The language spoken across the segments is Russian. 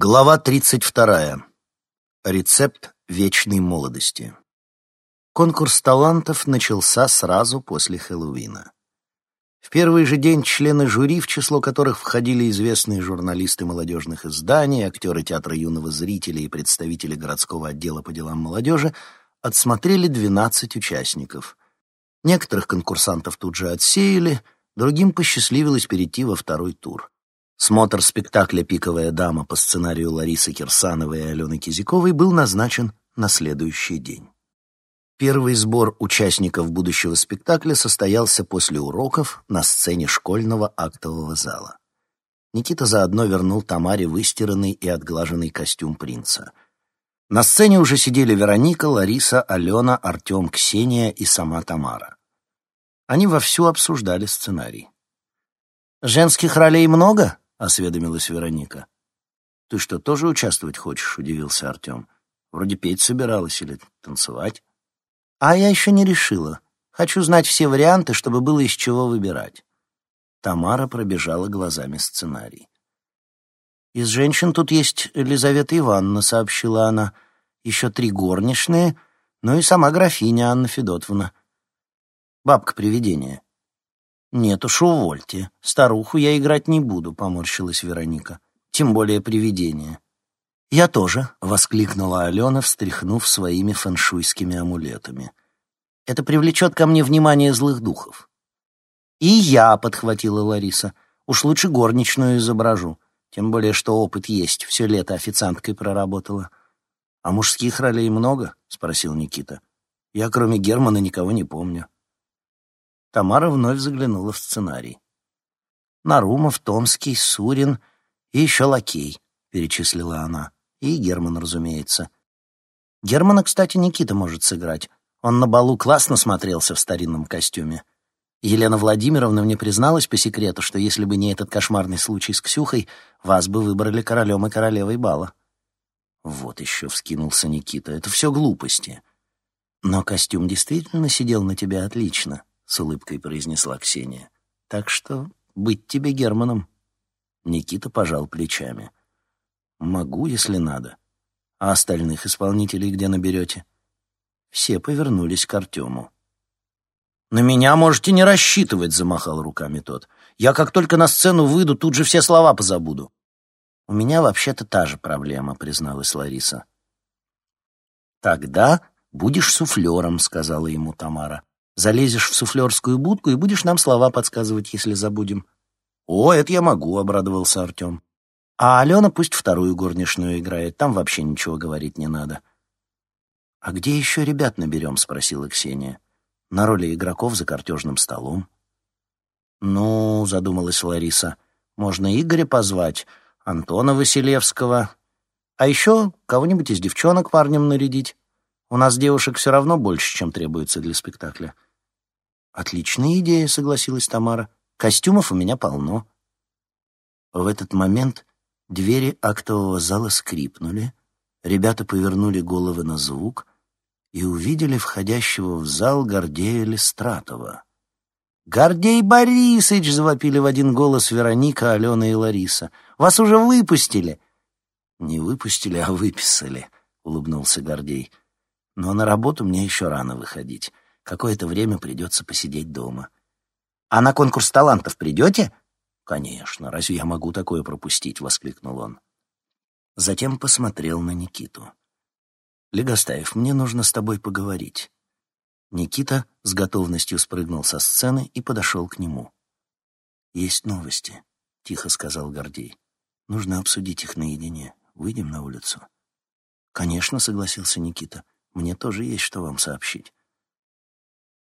Глава 32. Рецепт вечной молодости. Конкурс талантов начался сразу после Хэллоуина. В первый же день члены жюри, в число которых входили известные журналисты молодежных изданий, актеры театра юного зрителя и представители городского отдела по делам молодежи, отсмотрели 12 участников. Некоторых конкурсантов тут же отсеяли, другим посчастливилось перейти во второй тур. Смотр спектакля «Пиковая дама» по сценарию Ларисы Кирсановой и Алены Кизяковой был назначен на следующий день. Первый сбор участников будущего спектакля состоялся после уроков на сцене школьного актового зала. Никита заодно вернул Тамаре выстиранный и отглаженный костюм принца. На сцене уже сидели Вероника, Лариса, Алена, Артем, Ксения и сама Тамара. Они вовсю обсуждали сценарий. «Женских ролей много?» — осведомилась Вероника. «Ты что, тоже участвовать хочешь?» — удивился Артем. «Вроде петь собиралась или танцевать». «А я еще не решила. Хочу знать все варианты, чтобы было из чего выбирать». Тамара пробежала глазами сценарий. «Из женщин тут есть Елизавета Ивановна», — сообщила она. «Еще три горничные, ну и сама графиня Анна Федотовна. Бабка-привидение. «Нет уж, увольте. Старуху я играть не буду», — поморщилась Вероника. «Тем более привидение». «Я тоже», — воскликнула Алена, встряхнув своими фэншуйскими амулетами. «Это привлечет ко мне внимание злых духов». «И я», — подхватила Лариса. «Уж лучше горничную изображу. Тем более, что опыт есть. Все лето официанткой проработала». «А мужских ролей много?» — спросил Никита. «Я, кроме Германа, никого не помню». Тамара вновь заглянула в сценарий. «Нарумов, Томский, Сурин и еще Лакей», — перечислила она. «И Герман, разумеется. Германа, кстати, Никита может сыграть. Он на балу классно смотрелся в старинном костюме. Елена Владимировна мне призналась по секрету, что если бы не этот кошмарный случай с Ксюхой, вас бы выбрали королем и королевой бала». «Вот еще», — вскинулся Никита, — «это все глупости». «Но костюм действительно сидел на тебе отлично», с улыбкой произнесла Ксения. Так что быть тебе Германом. Никита пожал плечами. Могу, если надо. А остальных исполнителей где наберете? Все повернулись к Артему. «На меня можете не рассчитывать», — замахал руками тот. «Я как только на сцену выйду, тут же все слова позабуду». «У меня вообще-то та же проблема», — призналась Лариса. «Тогда будешь суфлером», — сказала ему Тамара. Залезешь в суфлерскую будку и будешь нам слова подсказывать, если забудем». «О, это я могу», — обрадовался Артем. «А Алена пусть вторую горничную играет, там вообще ничего говорить не надо». «А где еще ребят наберем?» — спросила Ксения. «На роли игроков за картежным столом». «Ну», — задумалась Лариса, — «можно Игоря позвать, Антона Василевского, а еще кого-нибудь из девчонок парнем нарядить. У нас девушек все равно больше, чем требуется для спектакля». «Отличная идея», — согласилась Тамара. «Костюмов у меня полно». В этот момент двери актового зала скрипнули, ребята повернули головы на звук и увидели входящего в зал Гордея Листратова. «Гордей Борисович!» — завопили в один голос Вероника, Алена и Лариса. «Вас уже выпустили!» «Не выпустили, а выписали», — улыбнулся Гордей. «Но на работу мне еще рано выходить. Какое-то время придется посидеть дома. «А на конкурс талантов придете?» «Конечно, разве я могу такое пропустить?» — воскликнул он. Затем посмотрел на Никиту. «Легостаев, мне нужно с тобой поговорить». Никита с готовностью спрыгнул со сцены и подошел к нему. «Есть новости», — тихо сказал Гордей. «Нужно обсудить их наедине. Выйдем на улицу». «Конечно», — согласился Никита. «Мне тоже есть что вам сообщить».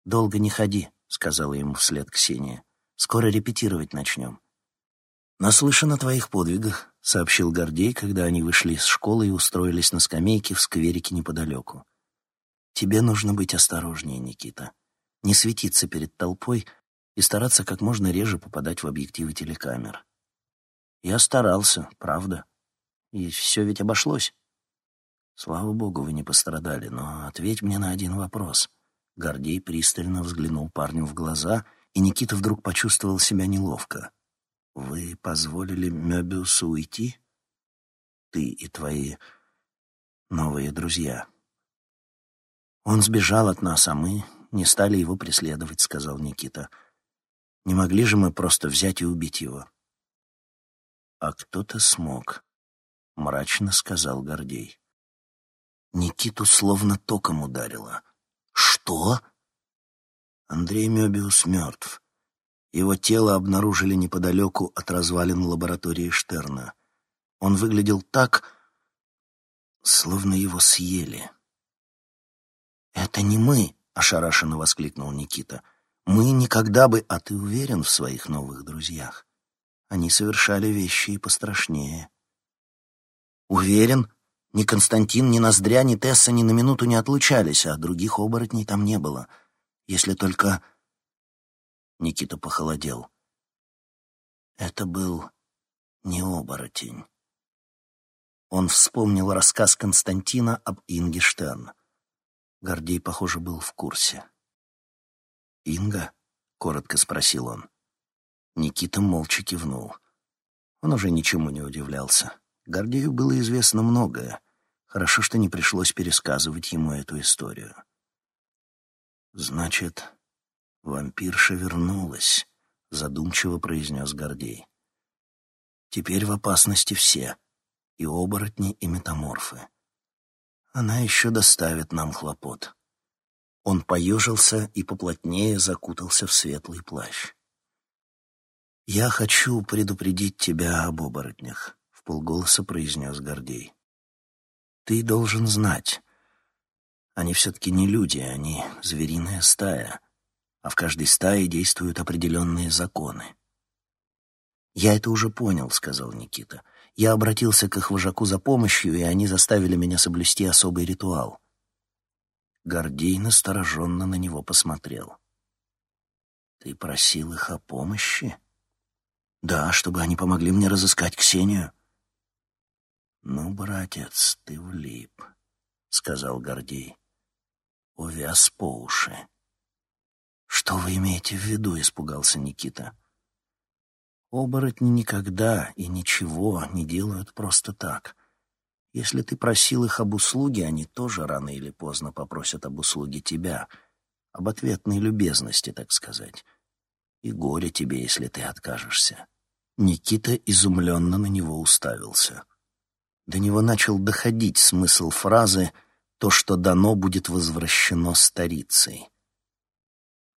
«Долго не ходи», — сказала ему вслед Ксения. «Скоро репетировать начнем». «Наслышан о твоих подвигах», — сообщил Гордей, когда они вышли из школы и устроились на скамейке в скверике неподалеку. «Тебе нужно быть осторожнее, Никита. Не светиться перед толпой и стараться как можно реже попадать в объективы телекамер». «Я старался, правда. И все ведь обошлось». «Слава богу, вы не пострадали, но ответь мне на один вопрос». Гордей пристально взглянул парню в глаза, и Никита вдруг почувствовал себя неловко. «Вы позволили Мёбиусу уйти?» Ты и твои новые друзья. Он сбежал от нас, а мы не стали его преследовать, сказал Никита. Не могли же мы просто взять и убить его. А кто-то смог, мрачно сказал Гордей. Никиту словно током ударило. Что? Андрей Мёбиус мертв. Его тело обнаружили неподалеку от развалин лаборатории Штерна. Он выглядел так, словно его съели. «Это не мы!» — ошарашенно воскликнул Никита. «Мы никогда бы...» «А ты уверен в своих новых друзьях? Они совершали вещи и пострашнее». «Уверен? Ни Константин, ни Ноздря, ни Тесса ни на минуту не отлучались, а других оборотней там не было. Если только...» Никита похолодел. Это был не оборотень. Он вспомнил рассказ Константина об Инге. Гордей, похоже, был в курсе. «Инга?» — коротко спросил он. Никита молча кивнул. Он уже ничему не удивлялся. Гордею было известно многое. Хорошо, что не пришлось пересказывать ему эту историю. «Значит, вампирша вернулась», — задумчиво произнес Гордей. «Теперь в опасности все» и оборотни, и метаморфы. Она еще доставит нам хлопот. Он поежился и поплотнее закутался в светлый плащ. «Я хочу предупредить тебя об оборотнях», — в полголоса произнес Гордей. «Ты должен знать. Они все-таки не люди, они звериная стая, а в каждой стае действуют определенные законы». «Я это уже понял», — сказал Никита. Я обратился к их вожаку за помощью, и они заставили меня соблюсти особый ритуал. Гордей настороженно на него посмотрел. «Ты просил их о помощи?» «Да, чтобы они помогли мне разыскать Ксению». «Ну, братец, ты влип», — сказал Гордей. «Увяз по уши». «Что вы имеете в виду?» — испугался Никита. Оборотни никогда и ничего не делают просто так. Если ты просил их об услуге, они тоже рано или поздно попросят об услуге тебя, об ответной любезности, так сказать. И горе тебе, если ты откажешься. Никита изумленно на него уставился. До него начал доходить смысл фразы «то, что дано, будет возвращено старицей».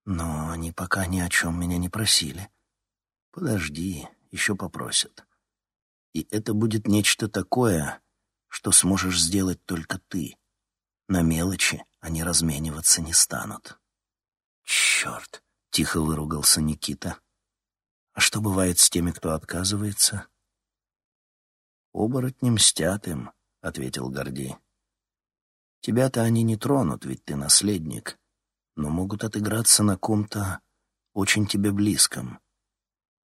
Но они пока ни о чем меня не просили. Подожди, еще попросят. И это будет нечто такое, что сможешь сделать только ты. На мелочи они размениваться не станут. Черт, тихо выругался Никита. А что бывает с теми, кто отказывается? Оборотни мстят им, ответил Гордей. Тебя-то они не тронут, ведь ты наследник, но могут отыграться на ком-то очень тебе близком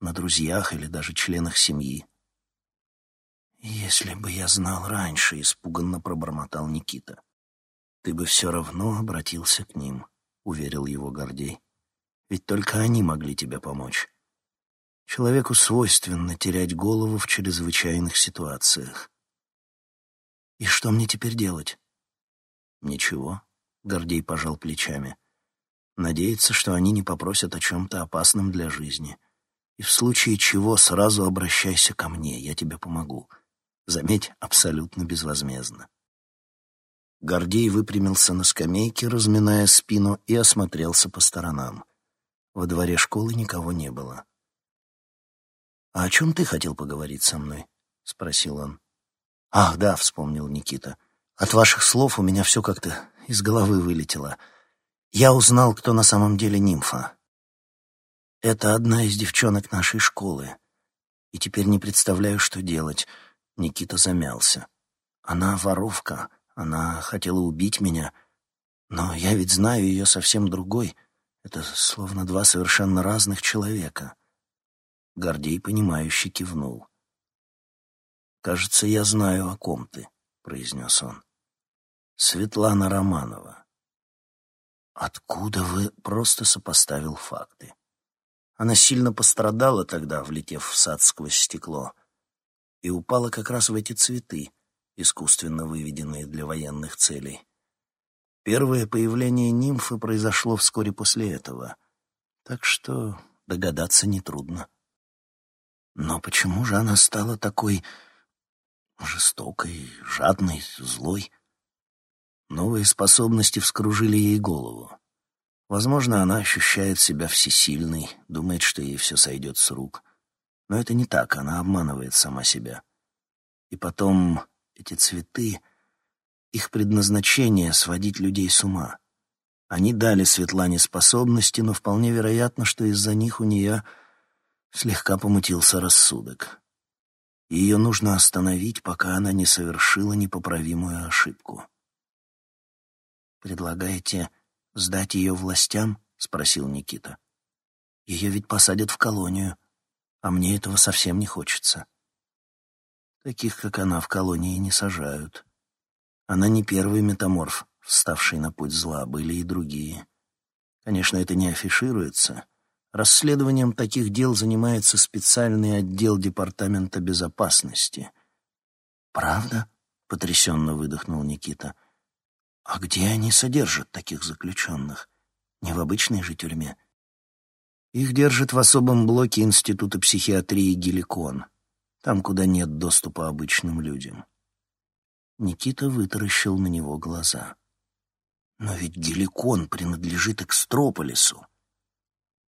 на друзьях или даже членах семьи. «Если бы я знал раньше», — испуганно пробормотал Никита. «Ты бы все равно обратился к ним», — уверил его Гордей. «Ведь только они могли тебе помочь. Человеку свойственно терять голову в чрезвычайных ситуациях». «И что мне теперь делать?» «Ничего», — Гордей пожал плечами. «Надеяться, что они не попросят о чем-то опасном для жизни». И в случае чего сразу обращайся ко мне, я тебе помогу. Заметь, абсолютно безвозмездно. Гордей выпрямился на скамейке, разминая спину, и осмотрелся по сторонам. Во дворе школы никого не было. «А о чем ты хотел поговорить со мной?» — спросил он. «Ах, да», — вспомнил Никита. «От ваших слов у меня все как-то из головы вылетело. Я узнал, кто на самом деле нимфа. Это одна из девчонок нашей школы. И теперь не представляю, что делать. Никита замялся. Она воровка. Она хотела убить меня. Но я ведь знаю ее совсем другой. Это словно два совершенно разных человека. Гордей, понимающе кивнул. «Кажется, я знаю, о ком ты», — произнес он. «Светлана Романова». «Откуда вы?» — просто сопоставил факты. Она сильно пострадала тогда, влетев в сад сквозь стекло, и упала как раз в эти цветы. искусственно выведенные для военных целей. Первое появление нимфы произошло вскоре после этого, так что догадаться нетрудно. Но почему же она стала такой жестокой, жадной, злой? Новые способности вскружили ей голову. Возможно, она ощущает себя всесильной, думает, что ей все сойдет с рук. Но это не так, она обманывает сама себя. И потом эти цветы, их предназначение — сводить людей с ума. Они дали Светлане способности, но вполне вероятно, что из-за них у нее слегка помутился рассудок. Ее нужно остановить, пока она не совершила непоправимую ошибку. «Предлагаете сдать ее властям?» — спросил Никита. «Ее ведь посадят в колонию, а мне этого совсем не хочется». Таких, как она, в колонии не сажают. Она не первый метаморф, вставший на путь зла, были и другие. Конечно, это не афишируется. Расследованием таких дел занимается специальный отдел Департамента безопасности. «Правда?» — потрясенно выдохнул Никита — а где они содержат таких заключенных? Не в обычной же тюрьме. Их держат в особом блоке Института психиатрии Геликон, там, куда нет доступа обычным людям. Никита вытаращил на него глаза. Но ведь Геликон принадлежит Экстрополису.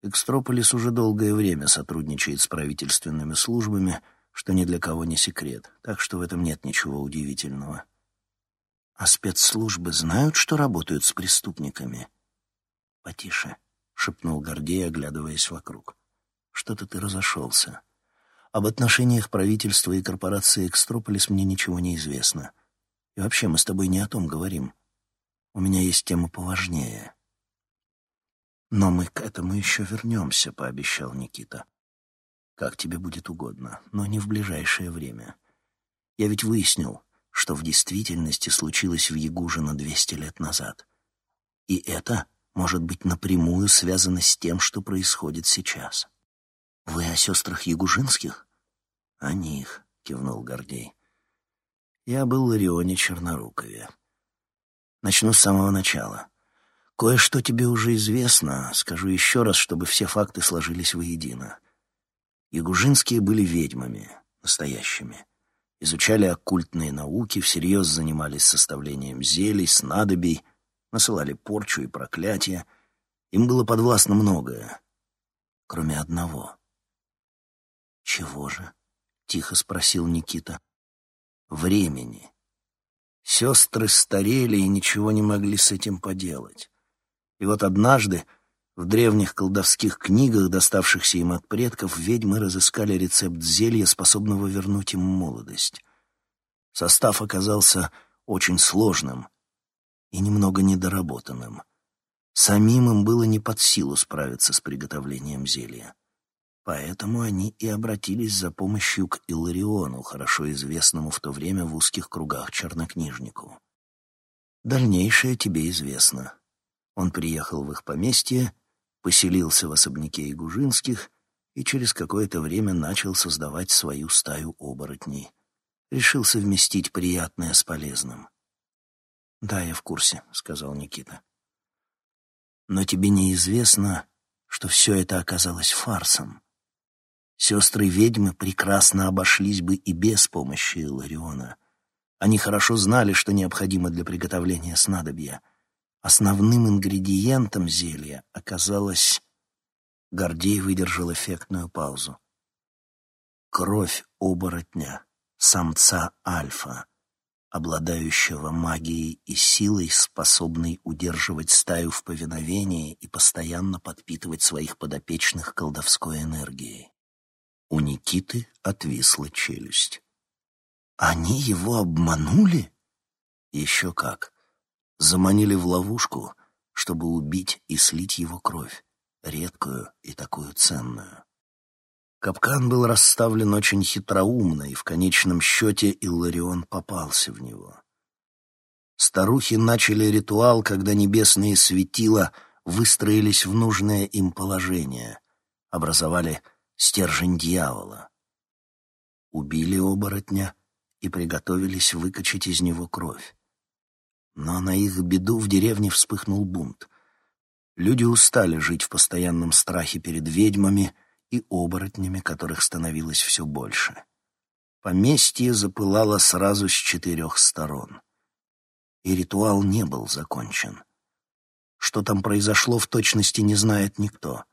Экстрополис уже долгое время сотрудничает с правительственными службами, что ни для кого не секрет, так что в этом нет ничего удивительного. А спецслужбы знают, что работают с преступниками? Потише, шепнул Гордей, оглядываясь вокруг. Что-то ты разошелся. Об отношениях правительства и корпорации Экстрополис мне ничего не известно. И вообще мы с тобой не о том говорим. У меня есть тема поважнее. Но мы к этому еще вернемся, пообещал Никита. Как тебе будет угодно, но не в ближайшее время. Я ведь выяснил, что в действительности случилось в Ягужино 200 лет назад. И это может быть напрямую связано с тем, что происходит сейчас. «Вы о сестрах Ягужинских?» «О них», — кивнул Гордей. «Я был в Ларионе Чернорукове. Начну с самого начала. Кое-что тебе уже известно, скажу еще раз, чтобы все факты сложились воедино. Ягужинские были ведьмами, настоящими изучали оккультные науки, всерьез занимались составлением зелий, снадобий, насылали порчу и проклятия. Им было подвластно многое, кроме одного. «Чего же?» — тихо спросил Никита. «Времени. Сестры старели и ничего не могли с этим поделать. И вот однажды в древних колдовских книгах, доставшихся им от предков, ведьмы разыскали рецепт зелья, способного вернуть им молодость. Состав оказался очень сложным и немного недоработанным. Самим им было не под силу справиться с приготовлением зелья. Поэтому они и обратились за помощью к Илариону, хорошо известному в то время в узких кругах чернокнижнику. Дальнейшее тебе известно. Он приехал в их поместье поселился в особняке Игужинских и через какое-то время начал создавать свою стаю оборотней. Решил совместить приятное с полезным. «Да, я в курсе», — сказал Никита. «Но тебе неизвестно, что все это оказалось фарсом. Сестры-ведьмы прекрасно обошлись бы и без помощи Илариона. Они хорошо знали, что необходимо для приготовления снадобья — Основным ингредиентом зелья оказалось... Гордей выдержал эффектную паузу. Кровь оборотня, самца альфа, обладающего магией и силой, способной удерживать стаю в повиновении и постоянно подпитывать своих подопечных колдовской энергией. У Никиты отвисла челюсть. «Они его обманули?» «Еще как заманили в ловушку, чтобы убить и слить его кровь, редкую и такую ценную. Капкан был расставлен очень хитроумно, и в конечном счете Илларион попался в него. Старухи начали ритуал, когда небесные светила выстроились в нужное им положение, образовали стержень дьявола. Убили оборотня и приготовились выкачать из него кровь. Но на их беду в деревне вспыхнул бунт. Люди устали жить в постоянном страхе перед ведьмами и оборотнями, которых становилось все больше. Поместье запылало сразу с четырех сторон. И ритуал не был закончен. Что там произошло, в точности не знает никто.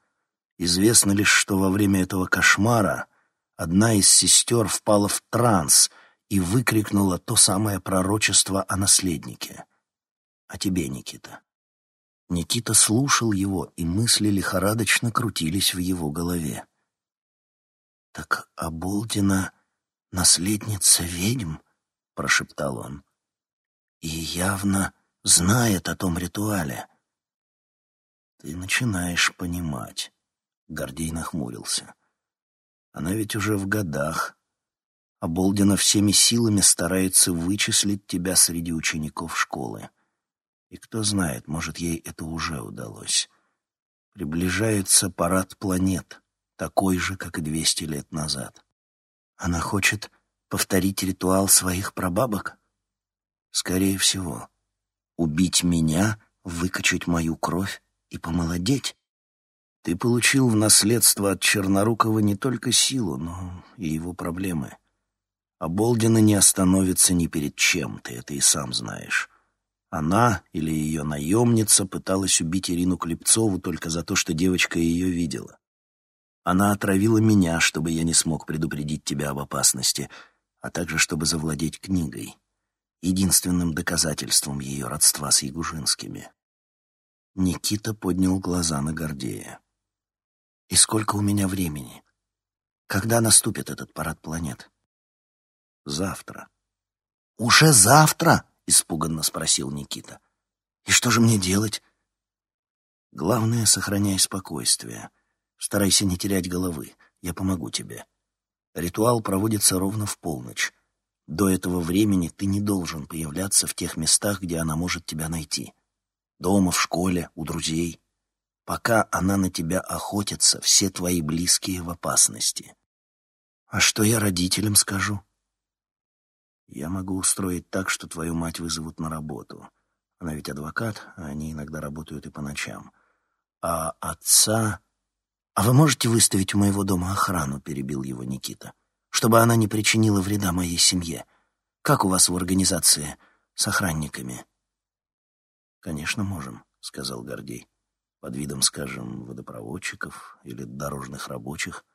Известно лишь, что во время этого кошмара одна из сестер впала в транс и выкрикнула то самое пророчество о наследнике. О тебе, Никита. Никита слушал его, и мысли лихорадочно крутились в его голове. «Так Аболдина — наследница ведьм?» — прошептал он. «И явно знает о том ритуале». «Ты начинаешь понимать», — Гордей нахмурился. «Она ведь уже в годах, а Болдина всеми силами старается вычислить тебя среди учеников школы. И кто знает, может, ей это уже удалось. Приближается парад планет, такой же, как и двести лет назад. Она хочет повторить ритуал своих прабабок? Скорее всего. Убить меня, выкачать мою кровь и помолодеть? Ты получил в наследство от Чернорукова не только силу, но и его проблемы. А Болдина не остановится ни перед чем, ты это и сам знаешь. Она или ее наемница пыталась убить Ирину Клепцову только за то, что девочка ее видела. Она отравила меня, чтобы я не смог предупредить тебя об опасности, а также чтобы завладеть книгой, единственным доказательством ее родства с Ягужинскими. Никита поднял глаза на Гордея. «И сколько у меня времени? Когда наступит этот парад планет?» «Завтра». «Уже завтра?» — испуганно спросил Никита. «И что же мне делать?» «Главное, сохраняй спокойствие. Старайся не терять головы. Я помогу тебе. Ритуал проводится ровно в полночь. До этого времени ты не должен появляться в тех местах, где она может тебя найти. Дома, в школе, у друзей. Пока она на тебя охотится, все твои близкие в опасности. А что я родителям скажу?» Я могу устроить так, что твою мать вызовут на работу. Она ведь адвокат, а они иногда работают и по ночам. А отца... «А вы можете выставить у моего дома охрану?» — перебил его Никита. «Чтобы она не причинила вреда моей семье. Как у вас в организации с охранниками?» «Конечно, можем», — сказал Гордей. «Под видом, скажем, водопроводчиков или дорожных рабочих.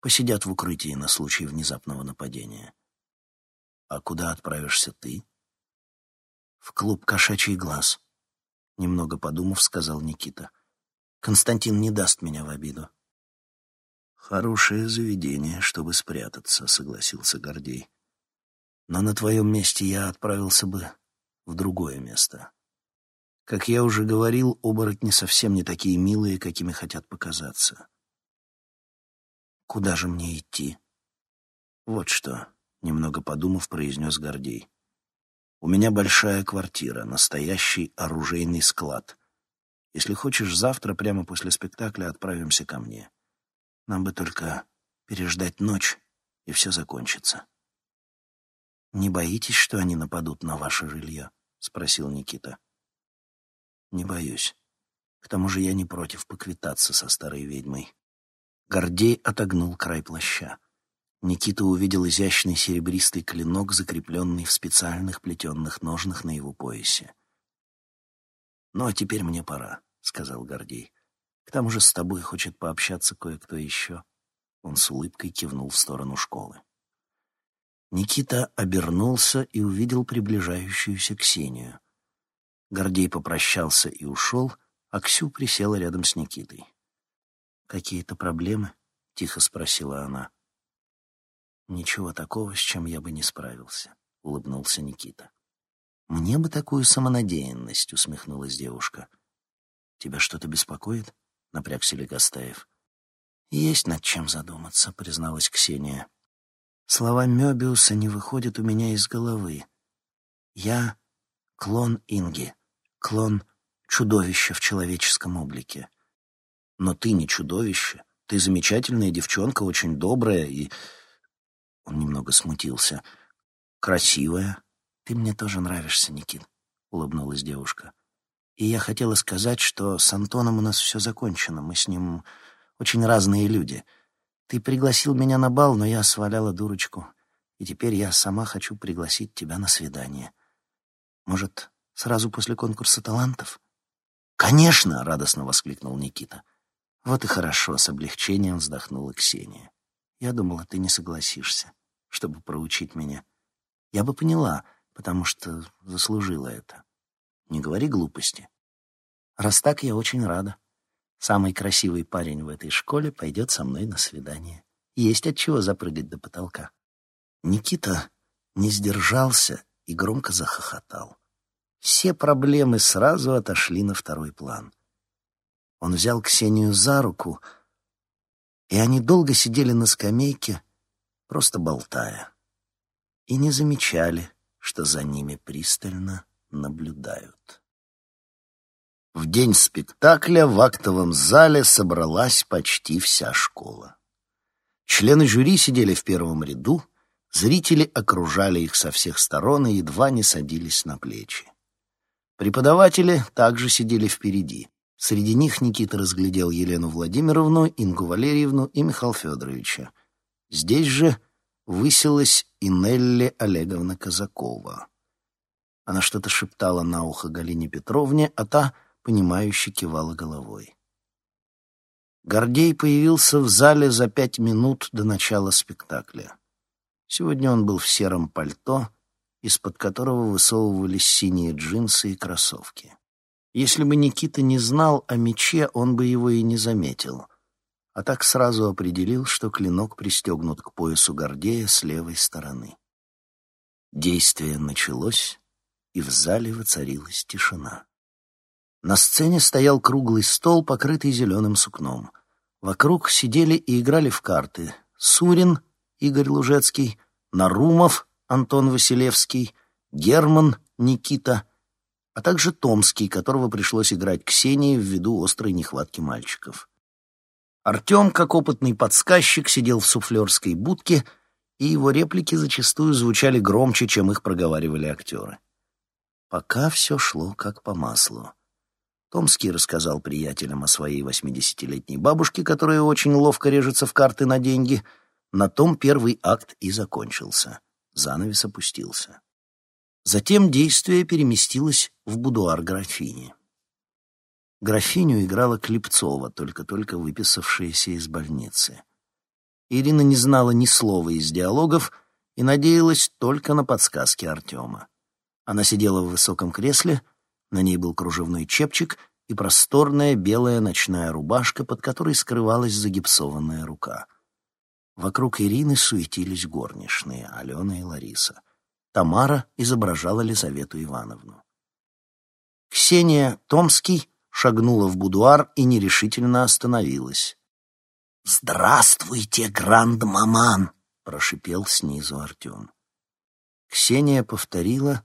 Посидят в укрытии на случай внезапного нападения». «А куда отправишься ты?» «В клуб «Кошачий глаз», — немного подумав, сказал Никита. «Константин не даст меня в обиду». «Хорошее заведение, чтобы спрятаться», — согласился Гордей. «Но на твоем месте я отправился бы в другое место. Как я уже говорил, оборотни совсем не такие милые, какими хотят показаться». «Куда же мне идти?» «Вот что», немного подумав, произнес Гордей. У меня большая квартира, настоящий оружейный склад. Если хочешь, завтра, прямо после спектакля, отправимся ко мне. Нам бы только переждать ночь, и все закончится. «Не боитесь, что они нападут на ваше жилье?» — спросил Никита. «Не боюсь. К тому же я не против поквитаться со старой ведьмой». Гордей отогнул край плаща. Никита увидел изящный серебристый клинок, закрепленный в специальных плетенных ножнах на его поясе. «Ну, а теперь мне пора», — сказал Гордей. «К тому же с тобой хочет пообщаться кое-кто еще». Он с улыбкой кивнул в сторону школы. Никита обернулся и увидел приближающуюся Ксению. Гордей попрощался и ушел, а Ксю присела рядом с Никитой. «Какие-то проблемы?» — тихо спросила она. «Ничего такого, с чем я бы не справился», — улыбнулся Никита. «Мне бы такую самонадеянность», — усмехнулась девушка. «Тебя что-то беспокоит?» — напрягся Легостаев. «Есть над чем задуматься», — призналась Ксения. «Слова Мёбиуса не выходят у меня из головы. Я — клон Инги, клон чудовища в человеческом облике. Но ты не чудовище, ты замечательная девчонка, очень добрая и...» Он немного смутился. Красивая. Ты мне тоже нравишься, Никит, улыбнулась девушка. И я хотела сказать, что с Антоном у нас все закончено. Мы с ним очень разные люди. Ты пригласил меня на бал, но я сваляла дурочку. И теперь я сама хочу пригласить тебя на свидание. Может, сразу после конкурса талантов? «Конечно!» — радостно воскликнул Никита. «Вот и хорошо!» — с облегчением вздохнула Ксения. «Я думала, ты не согласишься, чтобы проучить меня. Я бы поняла, потому что заслужила это. Не говори глупости. Раз так, я очень рада. Самый красивый парень в этой школе пойдет со мной на свидание. Есть от чего запрыгать до потолка». Никита не сдержался и громко захохотал. Все проблемы сразу отошли на второй план. Он взял Ксению за руку, и они долго сидели на скамейке, просто болтая, и не замечали, что за ними пристально наблюдают. В день спектакля в актовом зале собралась почти вся школа. Члены жюри сидели в первом ряду, зрители окружали их со всех сторон и едва не садились на плечи. Преподаватели также сидели впереди. Среди них Никита разглядел Елену Владимировну, Ингу Валерьевну и Михаила Федоровича. Здесь же высилась и Нелли Олеговна Казакова. Она что-то шептала на ухо Галине Петровне, а та, понимающе кивала головой. Гордей появился в зале за пять минут до начала спектакля. Сегодня он был в сером пальто, из-под которого высовывались синие джинсы и кроссовки. Если бы Никита не знал о мече, он бы его и не заметил, а так сразу определил, что клинок пристегнут к поясу Гордея с левой стороны. Действие началось, и в зале воцарилась тишина. На сцене стоял круглый стол, покрытый зеленым сукном. Вокруг сидели и играли в карты Сурин, Игорь Лужецкий, Нарумов, Антон Василевский, Герман Никита, а также Томский, которого пришлось играть Ксении ввиду острой нехватки мальчиков. Артем, как опытный подсказчик, сидел в суфлерской будке, и его реплики зачастую звучали громче, чем их проговаривали актеры. Пока все шло как по маслу. Томский рассказал приятелям о своей восьмидесятилетней бабушке, которая очень ловко режется в карты на деньги. На том первый акт и закончился. Занавес опустился. Затем действие переместилось в будуар графини. Графиню играла Клепцова, только-только выписавшаяся из больницы. Ирина не знала ни слова из диалогов и надеялась только на подсказки Артема. Она сидела в высоком кресле, на ней был кружевной чепчик и просторная белая ночная рубашка, под которой скрывалась загипсованная рука — Вокруг Ирины суетились горничные, Алена и Лариса. Тамара изображала Лизавету Ивановну. Ксения Томский шагнула в будуар и нерешительно остановилась. «Здравствуйте, гранд-маман!» — прошипел снизу Артем. Ксения повторила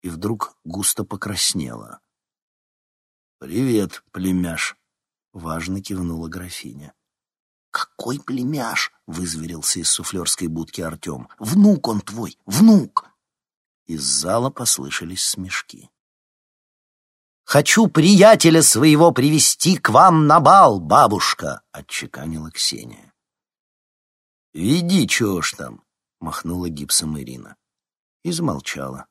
и вдруг густо покраснела. «Привет, племяш!» — важно кивнула графиня. «Какой племяш?» — вызверился из суфлерской будки Артем. «Внук он твой, внук!» Из зала послышались смешки. «Хочу приятеля своего привести к вам на бал, бабушка!» — отчеканила Ксения. «Веди, чего ж там!» — махнула гипсом Ирина. И замолчала.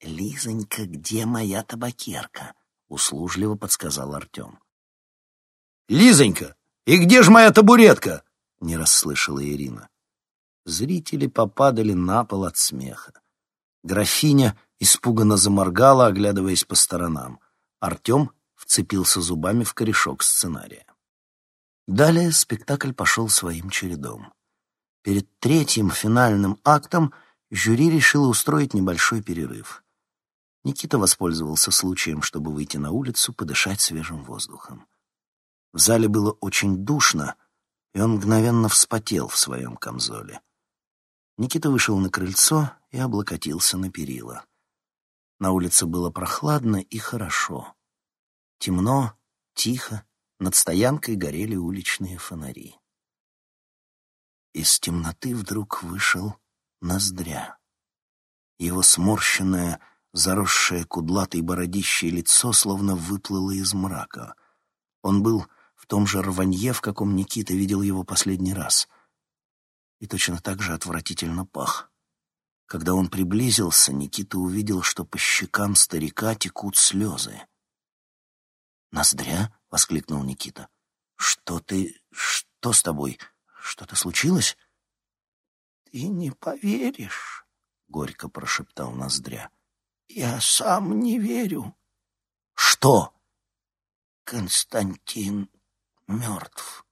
«Лизонька, где моя табакерка?» — услужливо подсказал Артем. «Лизонька, «И где же моя табуретка?» — не расслышала Ирина. Зрители попадали на пол от смеха. Графиня испуганно заморгала, оглядываясь по сторонам. Артем вцепился зубами в корешок сценария. Далее спектакль пошел своим чередом. Перед третьим финальным актом жюри решило устроить небольшой перерыв. Никита воспользовался случаем, чтобы выйти на улицу, подышать свежим воздухом. В зале было очень душно, и он мгновенно вспотел в своем камзоле. Никита вышел на крыльцо и облокотился на перила. На улице было прохладно и хорошо. Темно, тихо, над стоянкой горели уличные фонари. Из темноты вдруг вышел Ноздря. Его сморщенное, заросшее кудлатой бородищей лицо словно выплыло из мрака. Он был том же рванье, в каком Никита видел его последний раз. И точно так же отвратительно пах. Когда он приблизился, Никита увидел, что по щекам старика текут слезы. «Ноздря?» — воскликнул Никита. «Что ты... что с тобой? Что-то случилось?» «Ты не поверишь», — горько прошептал Ноздря. «Я сам не верю». «Что?» «Константин мертв».